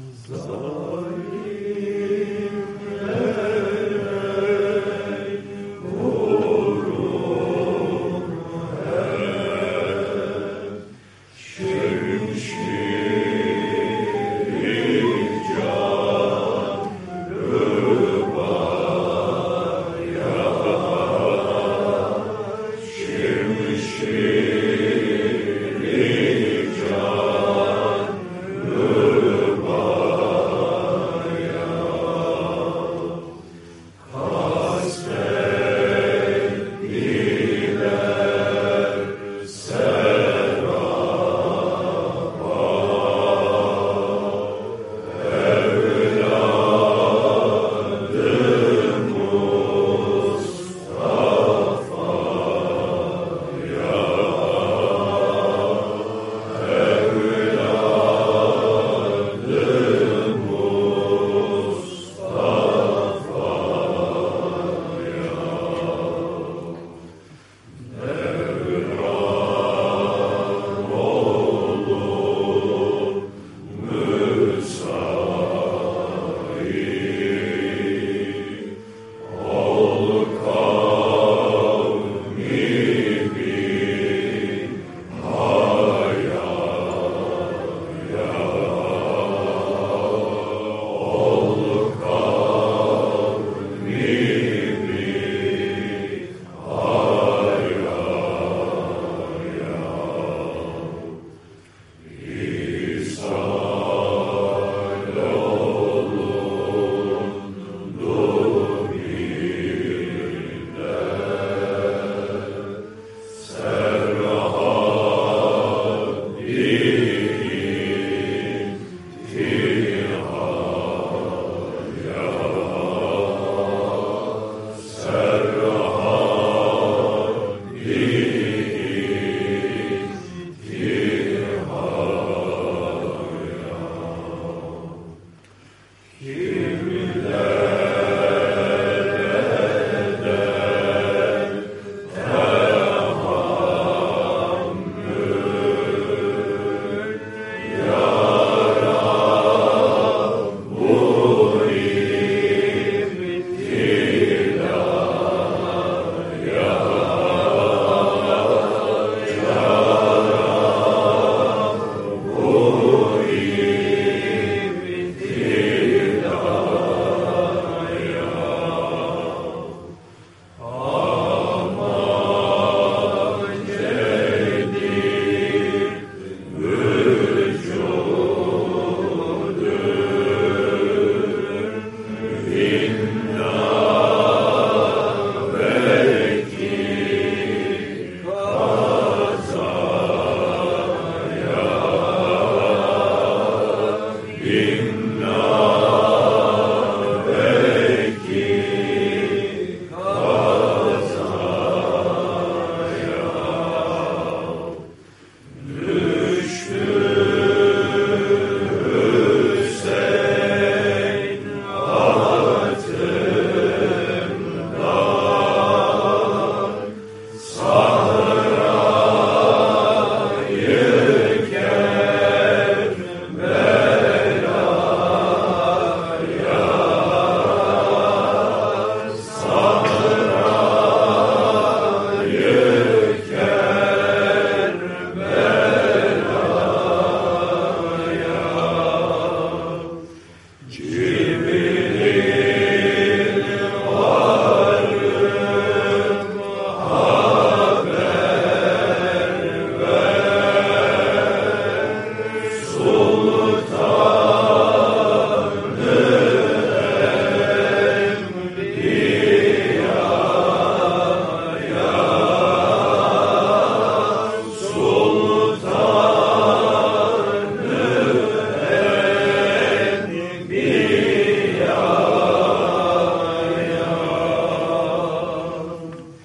Zayim